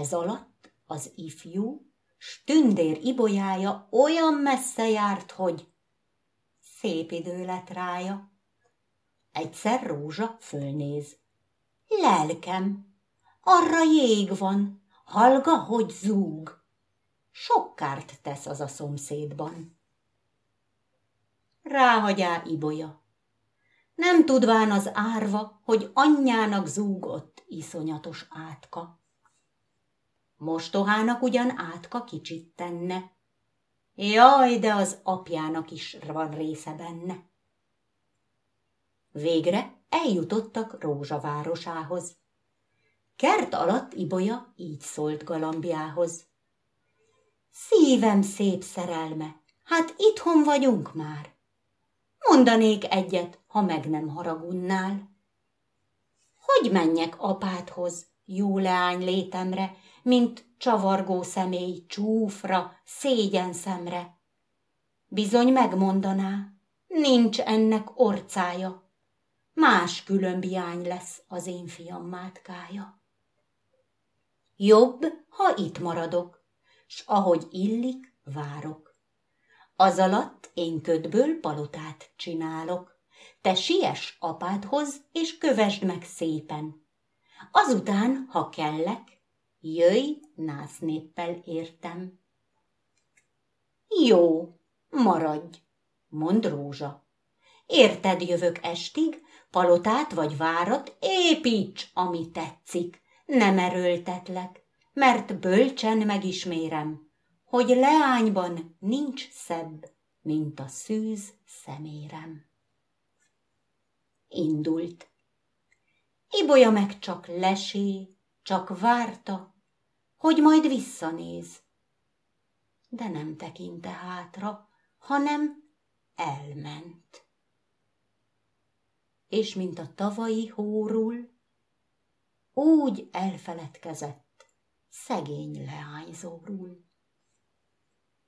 Ez alatt az ifjú, stündér ibolyája olyan messze járt, hogy szép idő lett rája. Egyszer Rózsa fölnéz. Lelkem, arra jég van, hallga, hogy zúg. Sok kárt tesz az a szomszédban. Ráhagyá ibolya. Nem tudván az árva, hogy anyjának zúgott iszonyatos átka. Mostohának ugyan átka kicsit tenne. Jaj, de az apjának is van része benne. Végre eljutottak Rózsa városához. Kert alatt Ibolya így szólt galambjához. Szívem szép szerelme, hát itthon vagyunk már. Mondanék egyet, ha meg nem haragunnál. Hogy menjek apádhoz, jó leány létemre, mint csavargó személy csúfra, szégyen szemre. Bizony megmondaná, nincs ennek orcája, más különbiány lesz az én fiam mátkája. Jobb, ha itt maradok, s ahogy illik, várok. Az alatt én ködből palotát csinálok, te siess apádhoz, és kövesd meg szépen. Azután, ha kellek, jöjj, násznéppel értem. Jó, maradj, mond Rózsa. Érted jövök estig, palotát vagy várat építs, ami tetszik. Nem erőltetlek, mert bölcsen megismérem, hogy leányban nincs szebb, mint a szűz szemérem. Indult. Ibolya meg csak lesé, csak várta, hogy majd visszanéz. De nem tekinte hátra, hanem elment. És mint a tavalyi hórul, úgy elfeledkezett szegény leányzóról.